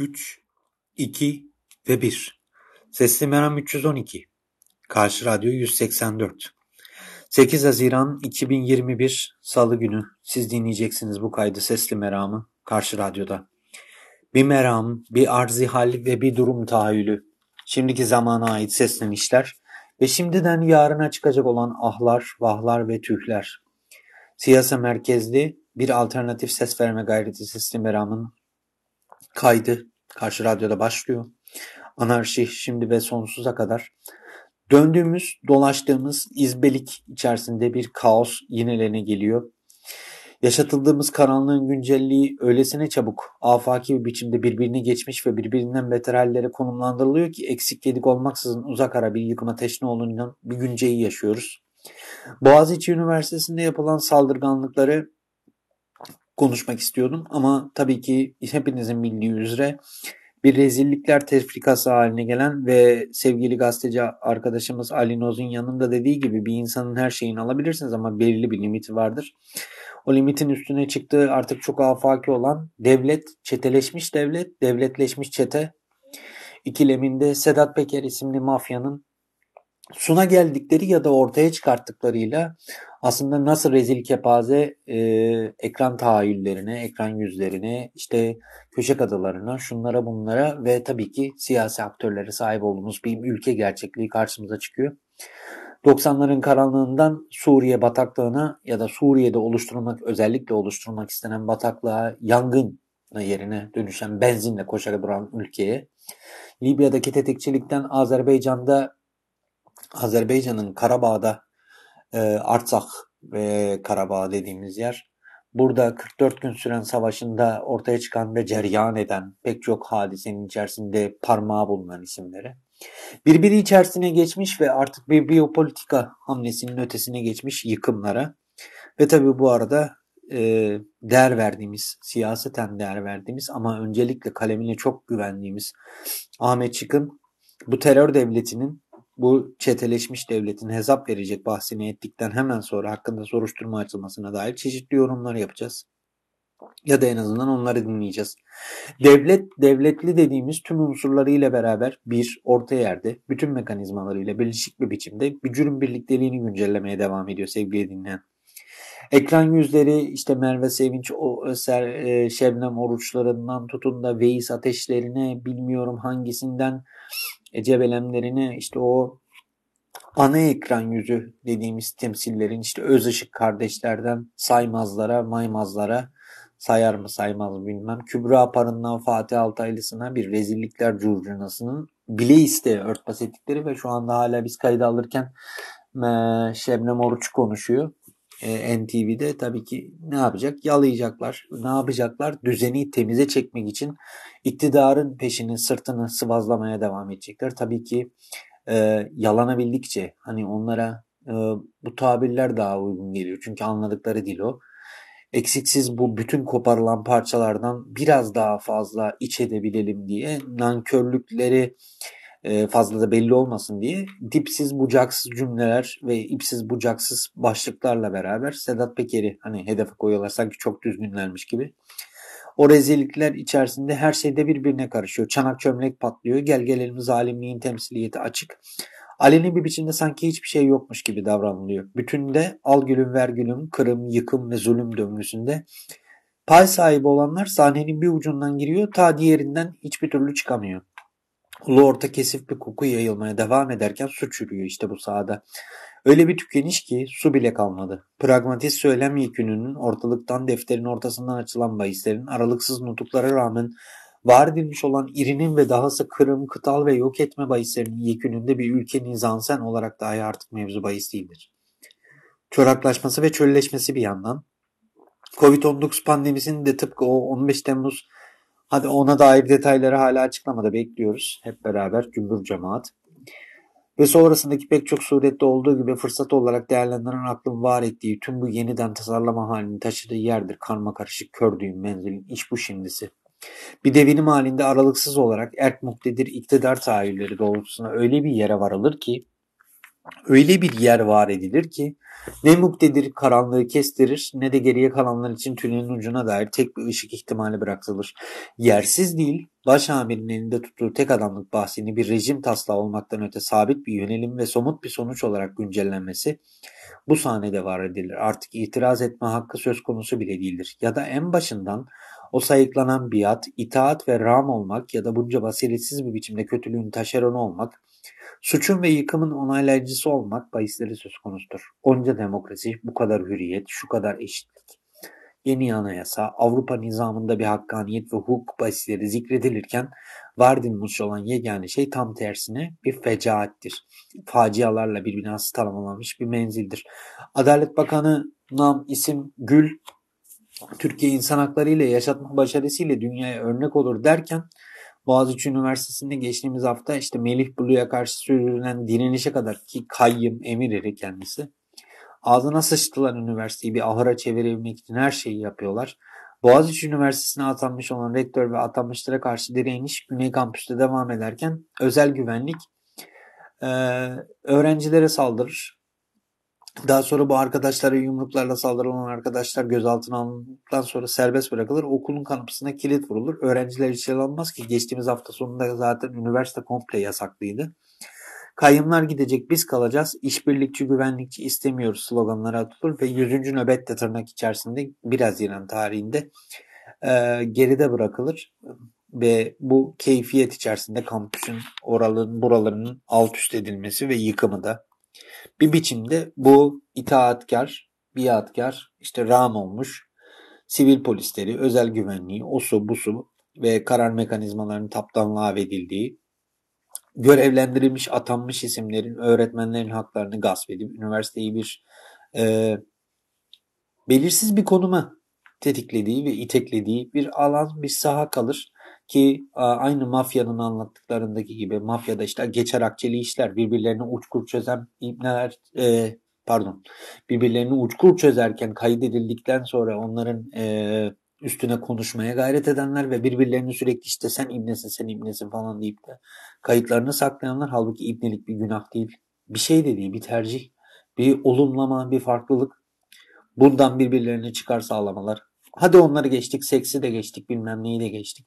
3, 2 ve 1. Sesli Meram 312. Karşı Radyo 184. 8 Haziran 2021 Salı günü siz dinleyeceksiniz bu kaydı Sesli Meram'ı Karşı Radyo'da. Bir meram, bir arzi hal ve bir durum tahayyülü. Şimdiki zamana ait seslenişler ve şimdiden yarına çıkacak olan ahlar, vahlar ve tühler. Siyasa merkezli bir alternatif ses verme gayreti Sesli Meram'ın kaydı Karşı Radyo'da başlıyor. Anarşi şimdi ve sonsuza kadar. Döndüğümüz, dolaştığımız izbelik içerisinde bir kaos yinelerine geliyor. Yaşatıldığımız karanlığın güncelliği öylesine çabuk, afaki bir biçimde birbirine geçmiş ve birbirinden beter hallere konumlandırılıyor ki eksik yedik olmaksızın uzak ara bir yıkıma teşne olunan bir günceyi yaşıyoruz. Boğaziçi Üniversitesi'nde yapılan saldırganlıkları konuşmak istiyordum ama tabii ki hepinizin bildiği üzere bir rezillikler tefrikası haline gelen ve sevgili gazeteci arkadaşımız Ali Noz'un yanında dediği gibi bir insanın her şeyini alabilirsiniz ama belirli bir limiti vardır. O limitin üstüne çıktığı artık çok afaki olan devlet, çeteleşmiş devlet, devletleşmiş çete ikileminde Sedat Peker isimli mafyanın suna geldikleri ya da ortaya çıkarttıklarıyla aslında nasıl rezil kepaze e, ekran tahayyüllerine, ekran yüzlerine, işte köşe kadılarına, şunlara bunlara ve tabii ki siyasi aktörlere sahip olduğumuz bir ülke gerçekliği karşımıza çıkıyor. 90'ların karanlığından Suriye bataklığına ya da Suriye'de oluşturulmak, özellikle oluşturulmak istenen bataklığa yangın yerine dönüşen benzinle koşarak duran ülkeye, Libya'daki tetikçilikten Azerbaycan'da Azerbaycan'ın Karabağ'da e, Artsakh ve Karabağ dediğimiz yer. Burada 44 gün süren savaşında ortaya çıkan ve ceryan eden pek çok hadisenin içerisinde parmağı bulunan isimleri. Birbiri içerisine geçmiş ve artık bir biyopolitika hamlesinin ötesine geçmiş yıkımlara ve tabii bu arada e, değer verdiğimiz, siyaseten değer verdiğimiz ama öncelikle kalemine çok güvendiğimiz Ahmet Çıkın bu terör devletinin bu çeteleşmiş devletin hesap verecek bahsini ettikten hemen sonra hakkında soruşturma açılmasına dair çeşitli yorumlar yapacağız. Ya da en azından onları dinleyeceğiz. Devlet, devletli dediğimiz tüm unsurlarıyla beraber bir orta yerde, bütün mekanizmalarıyla birleşik bir biçimde cürüm birlikteliğini güncellemeye devam ediyor sevgili dinleyen. Ekran yüzleri işte Merve Sevinç, o, Ser, e, Şebnem Oruçlarından tutun da Veys Ateşlerine bilmiyorum hangisinden Ecebelemlerine işte o ana ekran yüzü dediğimiz temsillerin işte öz ışık kardeşlerden saymazlara, maymazlara sayar mı saymaz mı bilmem. Kübra Parın'dan Fatih Altaylısına bir rezillikler curcunasının bile iste örtbas ettikleri ve şu anda hala biz kayda alırken Şebnem Oruç konuşuyor. E, NTV'de tabii ki ne yapacak? Yalayacaklar. Ne yapacaklar? Düzeni temize çekmek için iktidarın peşini, sırtını sıvazlamaya devam edecekler. Tabii ki e, yalanabildikçe hani onlara e, bu tabirler daha uygun geliyor. Çünkü anladıkları dil o. Eksiksiz bu bütün koparılan parçalardan biraz daha fazla iç edebilelim diye nankörlükleri e, fazla da belli olmasın diye dipsiz bucaksız cümleler ve ipsiz bucaksız başlıklarla beraber Sedat Peker'i hani hedefe koyuyorlar sanki çok düzgünlermiş gibi. O rezillikler içerisinde her şeyde birbirine karışıyor. Çanak çömlek patlıyor. Gel gelelim zalimliğin temsiliyeti açık. Aleni bir biçimde sanki hiçbir şey yokmuş gibi davranılıyor. Bütünde al gülüm ver gülüm, kırım, yıkım ve zulüm döngüsünde pay sahibi olanlar sahnenin bir ucundan giriyor ta diğerinden hiçbir türlü çıkamıyor. Ulu orta kesif bir koku yayılmaya devam ederken su çürüyor işte bu sahada. Öyle bir tükeniş ki su bile kalmadı. Pragmatist söylem yekününün ortalıktan defterin ortasından açılan bahislerin aralıksız nutuklara rağmen var edilmiş olan irinin ve dahası kırım, kıtal ve yok etme bahislerinin yekününde bir ülke nizansen olarak dahi artık mevzu bahis değildir. Çoraklaşması ve çölleşmesi bir yandan, Covid-19 pandemisinin de tıpkı o 15 Temmuz Hadi ona dair detayları hala açıklamada bekliyoruz. Hep beraber cümbür cemaat. Ve sonrasındaki pek çok surette olduğu gibi fırsat olarak değerlendiren aklın var ettiği tüm bu yeniden tasarlama halini taşıdığı yerdir karma karışık kör düğün menzilin iş bu şimdisi. Bir devinim halinde aralıksız olarak erk muktedir iktidar tahayyülleri doğrultusuna öyle bir yere varılır ki öyle bir yer var edilir ki ne muktedir karanlığı kestirir ne de geriye kalanlar için tünelin ucuna dair tek bir ışık ihtimali bırakılır. Yersiz değil başamirinin elinde tuttuğu tek adamlık bahsini bir rejim taslağı olmaktan öte sabit bir yönelim ve somut bir sonuç olarak güncellenmesi bu sahnede var edilir. Artık itiraz etme hakkı söz konusu bile değildir. Ya da en başından o sayıklanan biat, itaat ve ram olmak ya da bunca basiretsiz bir biçimde kötülüğün taşeronu olmak, suçun ve yıkımın onaylayıcısı olmak bahisleri söz konusudur. Onca demokrasi, bu kadar hürriyet, şu kadar eşitlik. Yeni anayasa, Avrupa nizamında bir hakkaniyet ve hukuk bahisleri zikredilirken var edilmiş olan yegane şey tam tersine bir fecaattir. Facialarla bir binası tanımlanmış bir menzildir. Adalet Bakanı nam isim Gül Türkiye insan hakları ile yaşatma başarısıyla dünyaya örnek olur derken Boğaziçi Üniversitesi'nde geçtiğimiz hafta işte Melih Bulu'ya karşı sürdürülen direnişe kadar ki kayyım emir eri kendisi. Ağzına sıçtılar üniversiteyi bir ahıra çevirebilmek için her şeyi yapıyorlar. Boğaziçi Üniversitesi'ne atanmış olan rektör ve atanmışlara karşı direniş Güney Kampüs'te devam ederken özel güvenlik e, öğrencilere saldırır. Daha sonra bu arkadaşlara yumruklarla saldırılan arkadaşlar gözaltına alındıktan sonra serbest bırakılır. Okulun kapısına kilit vurulur. Öğrenciler içeri alınmaz ki geçtiğimiz hafta sonunda zaten üniversite komple yasaklıydı. Kayyımlar gidecek biz kalacağız. İşbirlikçi güvenlikçi istemiyoruz sloganları atılır ve 100. nöbette tırnak içerisinde 1 Haziran tarihinde e, geride bırakılır ve bu keyfiyet içerisinde kampüsün oraların buralarının alt üst edilmesi ve yıkımı da bir biçimde bu itaatkar, biatkar, işte ram olmuş sivil polisleri, özel güvenliği, osu busu ve karar mekanizmalarının taptan edildiği, görevlendirilmiş atanmış isimlerin öğretmenlerin haklarını gasp edip üniversiteyi bir e, belirsiz bir konuma tetiklediği ve iteklediği bir alan, bir saha kalır. Ki aynı mafyanın anlattıklarındaki gibi mafyada işte geçer akçeli işler birbirlerine uçkur çözen ibneler e, pardon birbirlerini uçkur çözerken kaydedildikten sonra onların e, üstüne konuşmaya gayret edenler ve birbirlerini sürekli işte sen ibnesin sen ibnesin falan deyip de kayıtlarını saklayanlar halbuki ibnelik bir günah değil. Bir şey de değil bir tercih bir olumlama bir farklılık bundan birbirlerine çıkar sağlamalar Hadi onları geçtik, seksi de geçtik, bilmem neyi de geçtik.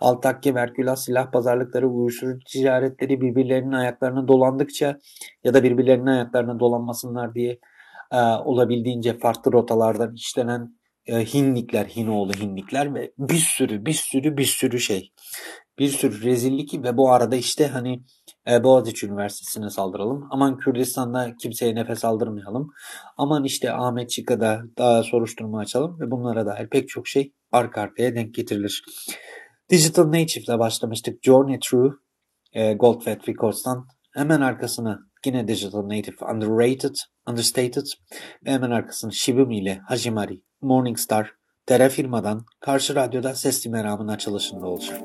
Altakke, Merkülas, silah pazarlıkları, uyuşturucu ticaretleri birbirlerinin ayaklarına dolandıkça ya da birbirlerinin ayaklarına dolanmasınlar diye e, olabildiğince farklı rotalardan işlenen hinlikler, Hinoğlu hinlikler ve bir sürü bir sürü bir sürü şey. Bir sürü rezillik ve bu arada işte hani e, Boğaziçi Üniversitesi'ne saldıralım. Aman Kürdistan'da kimseye nefes aldırmayalım. Aman işte Ahmet Çıka'da daha soruşturma açalım ve bunlara dair pek çok şey arka arkaya denk getirilir. Digital Native ile başlamıştık. Journey Through e, Goldfett Records'tan hemen arkasına yine Digital Native Underrated, Understated ve hemen arkasını Shibumi ile Hajimari, Morningstar, Tere firmadan karşı radyoda sesli meramın açılışında olacak.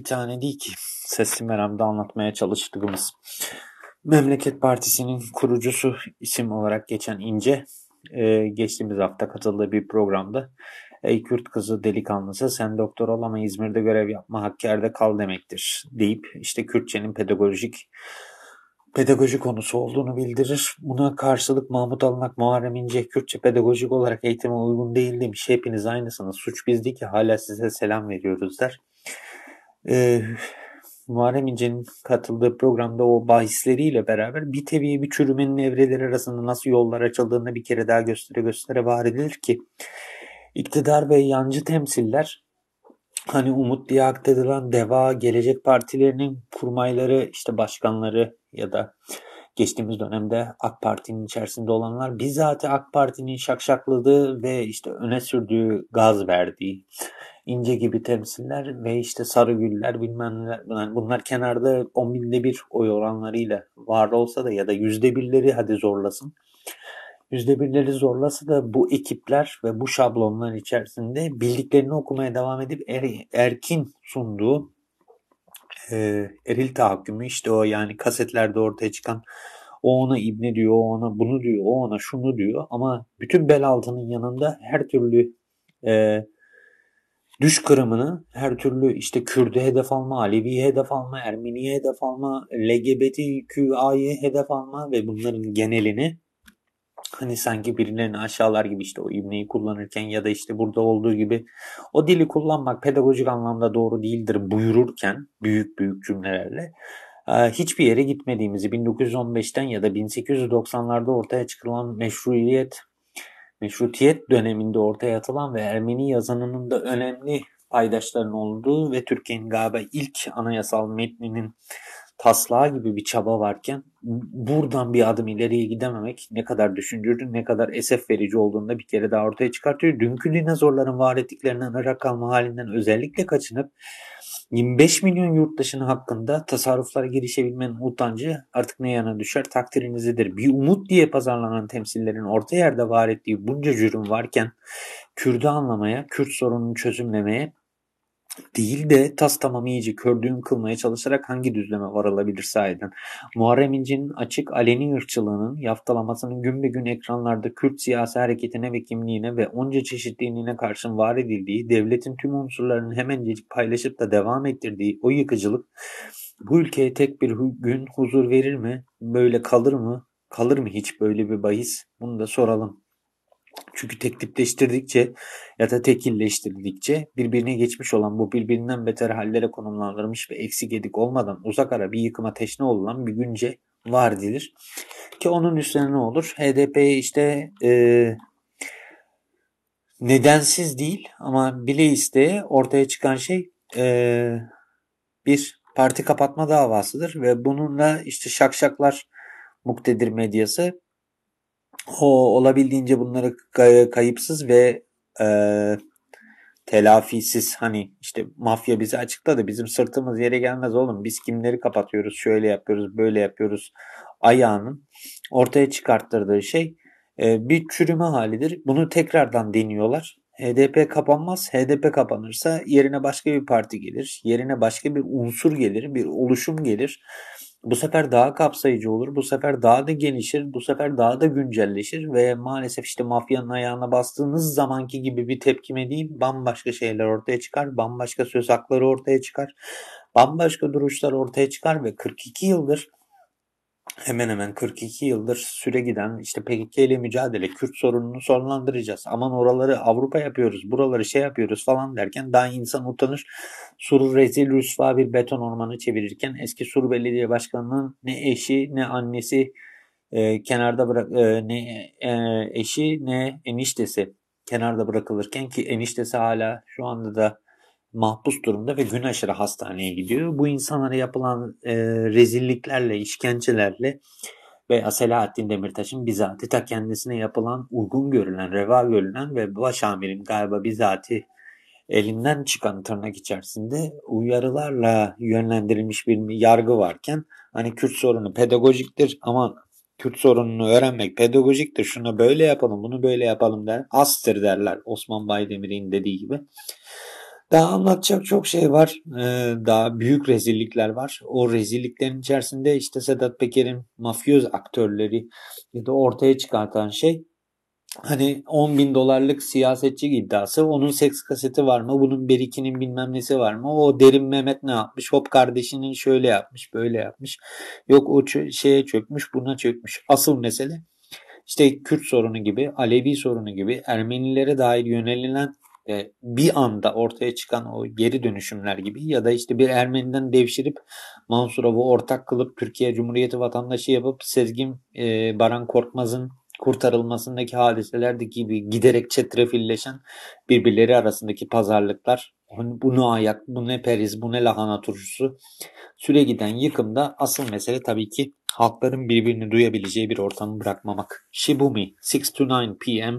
Bir tane değil ki. Sesli Meram'da anlatmaya çalıştığımız. Memleket Partisi'nin kurucusu isim olarak geçen İnce e, geçtiğimiz hafta katıldığı bir programda Ey Kürt kızı delikanlısı sen doktor ol ama İzmir'de görev yapma Hakkari'de kal demektir deyip işte Kürtçenin pedagojik pedagoji konusu olduğunu bildirir. Buna karşılık Mahmut Alınak Muharrem İnce Kürtçe pedagojik olarak eğitime uygun değil demiş. Hepiniz aynısınız. Suç bizde ki hala size selam veriyoruz der. Ee, Muharrem İnce'nin katıldığı programda o bahisleriyle beraber bir teviye bir çürümenin evreleri arasında nasıl yollar açıldığını bir kere daha göstere göstere var edilir ki iktidar ve yancı temsiller hani umut diye aktarılan deva gelecek partilerinin kurmayları işte başkanları ya da geçtiğimiz dönemde AK Parti'nin içerisinde olanlar bizzat AK Parti'nin şakşakladığı ve işte öne sürdüğü gaz verdiği ince gibi temsiller ve işte sarı güller bilmem neler bunlar, bunlar kenarda on binde bir oy oranlarıyla var olsa da ya da yüzde birleri hadi zorlasın. Yüzde birleri zorlasa da bu ekipler ve bu şablonlar içerisinde bildiklerini okumaya devam edip er, Erkin sunduğu e, eril tahakkümü işte o yani kasetlerde ortaya çıkan o ona ibne diyor, o ona bunu diyor, o ona şunu diyor. Ama bütün bel altının yanında her türlü e, düş kırımını her türlü işte Kürt'e hedef alma, Alevi'ye hedef alma, Ermeni'ye hedef alma, LGBTQA'yı hedef alma ve bunların genelini hani sanki birilerini aşağılar gibi işte o ibneyi kullanırken ya da işte burada olduğu gibi o dili kullanmak pedagojik anlamda doğru değildir buyururken büyük büyük cümlelerle hiçbir yere gitmediğimizi 1915'ten ya da 1890'larda ortaya çıkılan meşruiyet meşrutiyet döneminde ortaya atılan ve Ermeni yazanının da önemli paydaşların olduğu ve Türkiye'nin galiba ilk anayasal metninin taslağı gibi bir çaba varken buradan bir adım ileriye gidememek ne kadar düşündürücü ne kadar esef verici olduğunu bir kere daha ortaya çıkartıyor. Dünkü dinozorların var ettiklerinden ırak kalma halinden özellikle kaçınıp 25 milyon yurttaşının hakkında tasarruflara girişebilmenin utancı artık ne yana düşer takdirinizedir. Bir umut diye pazarlanan temsillerin orta yerde var ettiği bunca cürüm varken Kürt'ü anlamaya, Kürt sorununu çözümlemeye değil de tas tamam iyice kördüğün kılmaya çalışarak hangi düzleme varılabilir sahiden. Muharrem İnce'nin açık aleni ırkçılığının yaftalamasının gün be gün ekranlarda Kürt siyasi hareketine ve kimliğine ve onca çeşitliliğine karşın var edildiği, devletin tüm unsurlarını hemencecik paylaşıp da devam ettirdiği o yıkıcılık bu ülkeye tek bir gün huzur verir mi? Böyle kalır mı? Kalır mı hiç böyle bir bahis? Bunu da soralım. Çünkü tek tipleştirdikçe ya da tekilleştirdikçe birbirine geçmiş olan bu birbirinden beter hallere konumlandırmış ve eksik edik olmadan uzak ara bir yıkıma teşne olunan bir günce var edilir. Ki onun üstüne ne olur? HDP işte e, nedensiz değil ama bile isteye ortaya çıkan şey e, bir parti kapatma davasıdır ve bununla işte şakşaklar muktedir medyası o olabildiğince bunları kayıpsız ve e, telafisiz hani işte mafya bizi açıkladı bizim sırtımız yere gelmez oğlum biz kimleri kapatıyoruz şöyle yapıyoruz böyle yapıyoruz ayağının ortaya çıkarttırdığı şey e, bir çürüme halidir. Bunu tekrardan deniyorlar. HDP kapanmaz. HDP kapanırsa yerine başka bir parti gelir. Yerine başka bir unsur gelir. Bir oluşum gelir. Bu sefer daha kapsayıcı olur. Bu sefer daha da gelişir. Bu sefer daha da güncelleşir ve maalesef işte mafyanın ayağına bastığınız zamanki gibi bir tepkime değil bambaşka şeyler ortaya çıkar. Bambaşka söz hakları ortaya çıkar. Bambaşka duruşlar ortaya çıkar ve 42 yıldır hemen hemen 42 yıldır süre giden işte PKK ile mücadele, Kürt sorununu sonlandıracağız. Aman oraları Avrupa yapıyoruz, buraları şey yapıyoruz falan derken daha insan utanır. Sur rezil rüsva bir beton ormanı çevirirken eski Sur Belediye Başkanı'nın ne eşi ne annesi e, kenarda bırak e, ne e, eşi ne eniştesi kenarda bırakılırken ki eniştesi hala şu anda da mahpus durumda ve gün aşırı hastaneye gidiyor. Bu insanlara yapılan e, rezilliklerle, işkencelerle ve Selahattin Demirtaş'ın bizatihi ta kendisine yapılan uygun görülen, reva görülen ve başamirin galiba bizatihi elinden çıkan tırnak içerisinde uyarılarla yönlendirilmiş bir yargı varken hani Kürt sorunu pedagojiktir ama Kürt sorununu öğrenmek pedagojiktir. Şunu böyle yapalım, bunu böyle yapalım der. Astır derler Osman Baydemir'in dediği gibi. Daha anlatacak çok şey var. Ee, daha büyük rezillikler var. O rezilliklerin içerisinde işte Sedat Peker'in mafyoz aktörleri ya da ortaya çıkartan şey hani 10 bin dolarlık siyasetçi iddiası. Onun seks kaseti var mı? Bunun Berikinin bilmem nesi var mı? O Derin Mehmet ne yapmış? Hop kardeşinin şöyle yapmış, böyle yapmış. Yok o şeye çökmüş, buna çökmüş. Asıl mesele işte Kürt sorunu gibi, Alevi sorunu gibi Ermenilere dair yönelilen e, bir anda ortaya çıkan o geri dönüşümler gibi ya da işte bir Ermeniden devşirip Mansurov'u ortak kılıp Türkiye Cumhuriyeti vatandaşı yapıp Sezgin e, Baran Korkmaz'ın kurtarılmasındaki hadiselerdeki gibi giderek çetrefilleşen birbirleri arasındaki pazarlıklar bu ne ayak, bu ne periz, bu ne lahana turşusu süre giden yıkımda asıl mesele tabii ki halkların birbirini duyabileceği bir ortamı bırakmamak. Shibumi 6 to 9 p.m.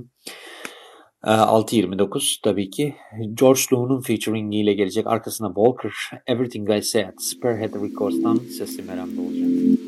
6.29 tabii ki. George Loon'un featuring ile gelecek. Arkasına Walker, Everything I Said, Spearhead Records'tan sesli meramda olacak.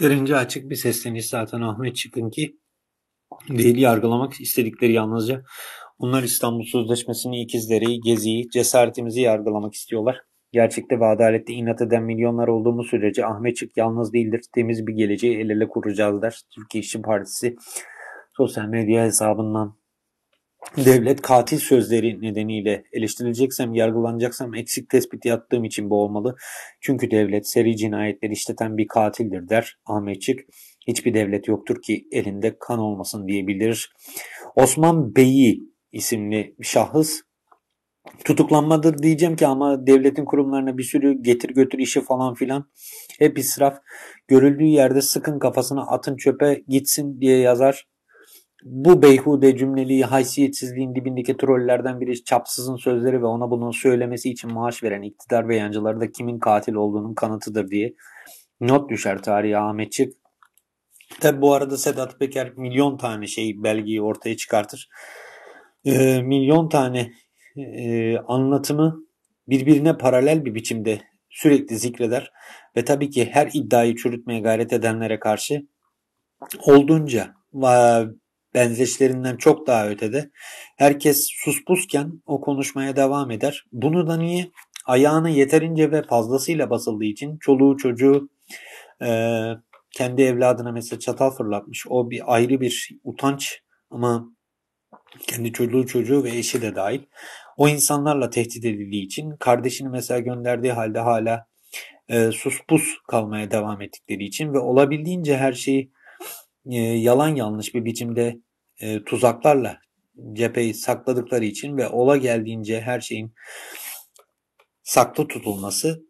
Yeterince açık bir sesleniş zaten Ahmet Çıkın ki değil yargılamak istedikleri yalnızca onlar İstanbul Sözleşmesi'ni, ikizleri, geziyi, cesaretimizi yargılamak istiyorlar. Gerçekte ve adalette inat eden milyonlar olduğumuz sürece Ahmet Çık yalnız değildir. Temiz bir geleceği el ele kuracağız der. Türkiye İşçi Partisi sosyal medya hesabından devlet katil sözleri nedeniyle eleştirileceksem, yargılanacaksam eksik tespit yaptığım için bu olmalı. Çünkü devlet seri cinayetleri işleten bir katildir der Ahmet Çık. Hiçbir devlet yoktur ki elinde kan olmasın diye bildirir. Osman Bey'i isimli şahıs tutuklanmadır diyeceğim ki ama devletin kurumlarına bir sürü getir götür işi falan filan hep israf. Görüldüğü yerde sıkın kafasına atın çöpe gitsin diye yazar. Bu beyhude cümleliği haysiyetsizliğin dibindeki trollerden biri çapsızın sözleri ve ona bunu söylemesi için maaş veren iktidar ve yancıları da kimin katil olduğunun kanıtıdır diye not düşer tarihi Ahmetçik. Tabi bu arada Sedat Peker milyon tane şey belgeyi ortaya çıkartır. Ee, milyon tane e, anlatımı birbirine paralel bir biçimde sürekli zikreder ve tabii ki her iddiayı çürütmeye gayret edenlere karşı olduğunca benzeşlerinden çok daha ötede herkes suspusken o konuşmaya devam eder. Bunu da niye? Ayağını yeterince ve fazlasıyla basıldığı için çoluğu çocuğu e, kendi evladına mesela çatal fırlatmış. O bir ayrı bir utanç ama kendi çoluğu çocuğu ve eşi de dahil. O insanlarla tehdit edildiği için kardeşini mesela gönderdiği halde hala e, suspus kalmaya devam ettikleri için ve olabildiğince her şeyi e, yalan yanlış bir biçimde e, tuzaklarla cepheyi sakladıkları için ve ola geldiğince her şeyin saklı tutulması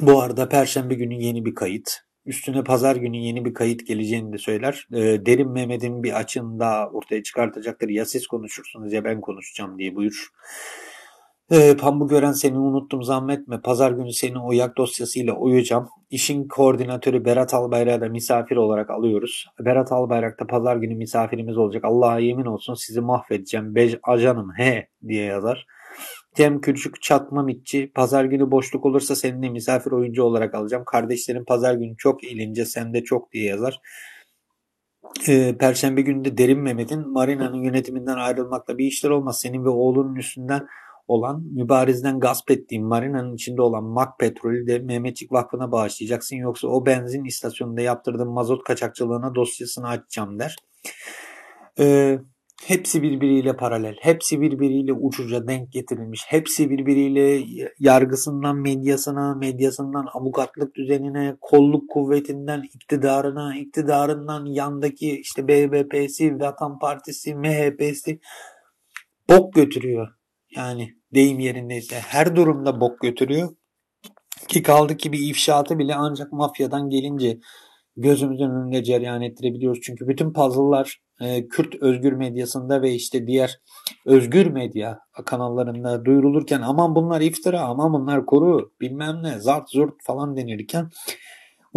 bu arada Perşembe günü yeni bir kayıt Üstüne pazar günü yeni bir kayıt geleceğini de söyler. E, Derin Mehmet'in bir açını daha ortaya çıkartacaktır. Ya siz konuşursunuz ya ben konuşacağım diye buyur. E, Pamuk gören seni unuttum zahmetme. Pazar günü seni o yak dosyasıyla uyuyacağım. İşin koordinatörü Berat Albayrak'ı da misafir olarak alıyoruz. Berat Albayrak da pazar günü misafirimiz olacak. Allah'a yemin olsun sizi mahvedeceğim. Bej ajanım he diye yazar. Cem Küçük Çatma Mitçi. Pazar günü boşluk olursa seninle misafir oyuncu olarak alacağım. Kardeşlerim pazar günü çok eğlence sen de çok diye yazar. Ee, Perşembe günü de Derin Mehmet'in Marina'nın yönetiminden ayrılmakla bir işler olmaz. Senin ve oğlunun üstünden olan mübarizden gasp ettiğim marinanın içinde olan mak petrolü de Mehmetçik Vakfı'na bağışlayacaksın. Yoksa o benzin istasyonunda yaptırdığım mazot kaçakçılığına dosyasını açacağım der. Ee, Hepsi birbiriyle paralel, hepsi birbiriyle uçuca denk getirilmiş, hepsi birbiriyle yargısından medyasına, medyasından avukatlık düzenine, kolluk kuvvetinden iktidarına, iktidarından yandaki işte BBP'si, Vatan Partisi, MHP'si bok götürüyor. Yani deyim yerindeyse her durumda bok götürüyor. Ki kaldı ki bir ifşaatı bile ancak mafyadan gelince gözümüzün önünde cereyan ettirebiliyoruz. Çünkü bütün puzzle'lar e, Kürt özgür medyasında ve işte diğer özgür medya kanallarında duyurulurken aman bunlar iftira, aman bunlar kuru, bilmem ne, zart zurt falan denirken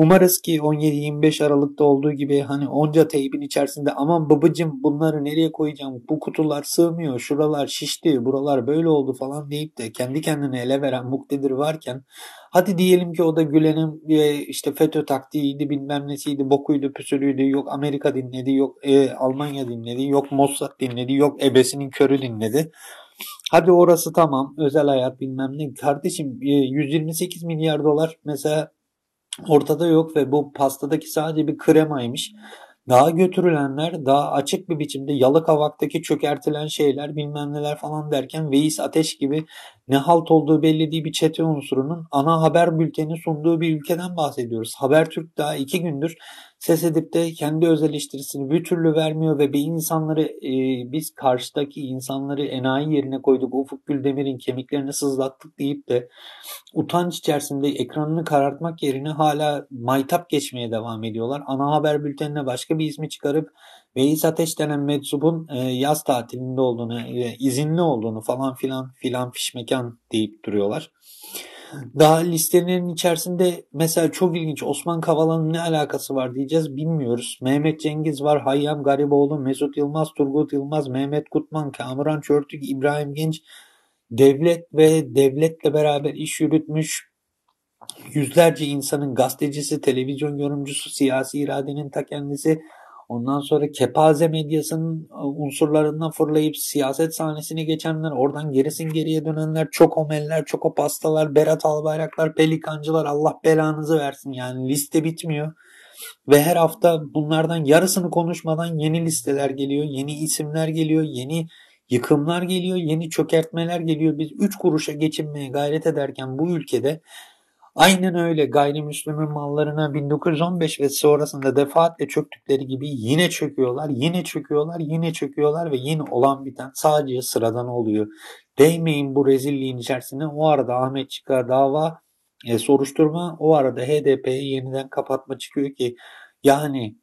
Umarız ki 17-25 Aralık'ta olduğu gibi hani onca teybin içerisinde aman babacım bunları nereye koyacağım bu kutular sığmıyor şuralar şişti buralar böyle oldu falan deyip de kendi kendine ele veren muktedir varken hadi diyelim ki o da Gülen'in işte FETÖ taktiğiydi bilmem nesiydi bokuydu püsürüydü yok Amerika dinledi yok e, Almanya dinledi yok Mossad dinledi yok ebesinin körü dinledi. Hadi orası tamam özel hayat bilmem ne. Kardeşim 128 milyar dolar mesela ortada yok ve bu pastadaki sadece bir kremaymış. Daha götürülenler daha açık bir biçimde Yalıkavak'taki çökertilen şeyler bilmem neler falan derken Veys Ateş gibi ne halt olduğu belli değil bir çete unsurunun ana haber bülteni sunduğu bir ülkeden bahsediyoruz. Habertürk daha iki gündür ses edip de kendi öz eleştirisini bir türlü vermiyor ve bir insanları e, biz karşıdaki insanları enayi yerine koyduk. Ufuk Güldemir'in kemiklerini sızlattık deyip de utanç içerisinde ekranını karartmak yerine hala maytap geçmeye devam ediyorlar. Ana haber bültenine başka bir ismi çıkarıp Veys Ateş denen meczubun e, yaz tatilinde olduğunu, e, izinli olduğunu falan filan filan fişmekan deyip duruyorlar. Daha listenin içerisinde mesela çok ilginç Osman Kavala'nın ne alakası var diyeceğiz bilmiyoruz. Mehmet Cengiz var, Hayyam Gariboğlu, Mesut Yılmaz, Turgut Yılmaz, Mehmet Kutman, Kamuran Çörtük, İbrahim Genç devlet ve devletle beraber iş yürütmüş yüzlerce insanın gazetecisi, televizyon yorumcusu, siyasi iradenin ta kendisi, ondan sonra kepaze medyasının e, unsurlarından fırlayıp siyaset sahnesine geçenler, oradan gerisin geriye dönenler, çok omeller, çok o pastalar, Berat Albayraklar, pelikancılar Allah belanızı versin yani liste bitmiyor. Ve her hafta bunlardan yarısını konuşmadan yeni listeler geliyor, yeni isimler geliyor, yeni yıkımlar geliyor, yeni çökertmeler geliyor. Biz 3 kuruşa geçinmeye gayret ederken bu ülkede aynen öyle gayrimüslimin mallarına 1915 ve sonrasında defaatle çöktükleri gibi yine çöküyorlar, yine çöküyorlar, yine çöküyorlar ve yine olan biten sadece sıradan oluyor. Değmeyin bu rezilliğin içerisine. O arada Ahmet çıkar dava e, soruşturma o arada HDP'yi yeniden kapatma çıkıyor ki yani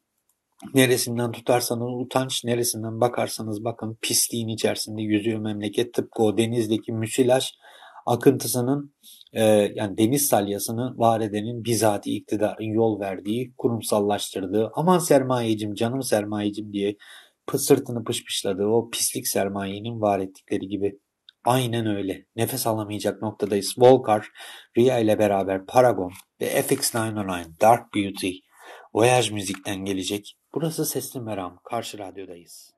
neresinden tutarsanız utanç neresinden bakarsanız bakın pisliğin içerisinde yüzüyor memleket tıpkı o denizdeki müsilaj akıntısının e, yani deniz salyasını var edenin bizatihi iktidarın yol verdiği kurumsallaştırdığı aman sermayecim canım sermayecim diye sırtını pışpışladığı o pislik sermayenin var ettikleri gibi. Aynen öyle. Nefes alamayacak noktadayız. Volkar, Ria ile beraber Paragon ve FX909 Dark Beauty Voyage müzikten gelecek. Burası Sesli Meram. Karşı radyodayız.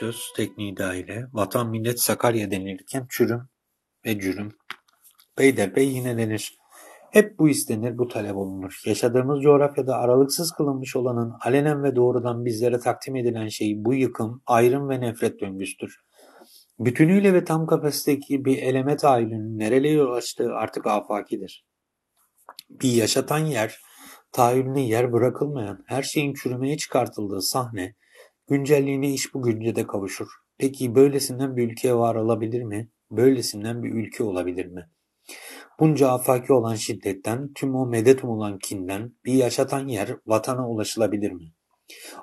Söz, tek nida ile vatan millet Sakarya denilirken çürüm ve cürüm. Beyderbey yine denir. Hep bu istenir, bu talep olunur. Yaşadığımız coğrafyada aralıksız kılınmış olanın alenen ve doğrudan bizlere takdim edilen şey bu yıkım, ayrım ve nefret döngüsüdür. Bütünüyle ve tam kapasiteki bir eleme tahayyülünün nereye yol açtığı artık afakidir. Bir yaşatan yer, tahayyülüne yer bırakılmayan, her şeyin çürümeye çıkartıldığı sahne, güncelliğine iş bu güncede kavuşur. Peki böylesinden bir ülkeye var olabilir mi? Böylesinden bir ülke olabilir mi? Bunca afaki olan şiddetten, tüm o medet umulan kinden bir yaşatan yer vatana ulaşılabilir mi?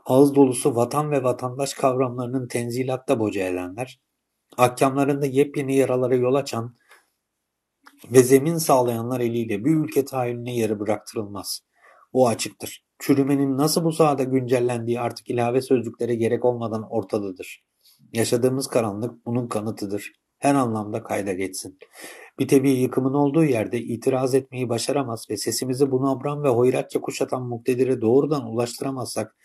Ağız dolusu vatan ve vatandaş kavramlarının tenzilatta boca edenler, ahkamlarında yepyeni yaralara yol açan ve zemin sağlayanlar eliyle bir ülke tahayyülüne yeri bıraktırılmaz. O açıktır. Çürümenin nasıl bu sahada güncellendiği artık ilave sözcüklere gerek olmadan ortadadır. Yaşadığımız karanlık bunun kanıtıdır. Her anlamda kayda geçsin. Bir tebi yıkımın olduğu yerde itiraz etmeyi başaramaz ve sesimizi bunu abram ve hoyratça kuşatan muktedire doğrudan ulaştıramazsak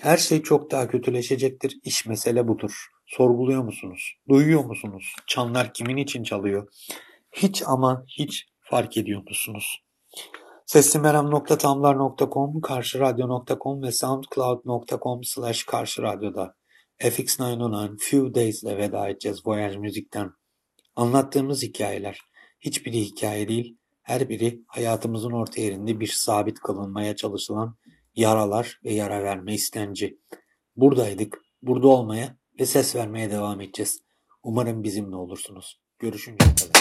her şey çok daha kötüleşecektir. İş mesele budur. Sorguluyor musunuz? Duyuyor musunuz? Çanlar kimin için çalıyor? Hiç ama hiç fark ediyor musunuz? Seslimeram.tamlar.com, karşıradyo.com ve soundcloud.com slash karşıradyoda FX909 Few Days ile veda edeceğiz Voyage Müzik'ten. Anlattığımız hikayeler hiçbiri hikaye değil, her biri hayatımızın orta yerinde bir sabit kılınmaya çalışılan yaralar ve yara verme istenci. Buradaydık, burada olmaya ve ses vermeye devam edeceğiz. Umarım bizimle olursunuz. Görüşünceye kadar.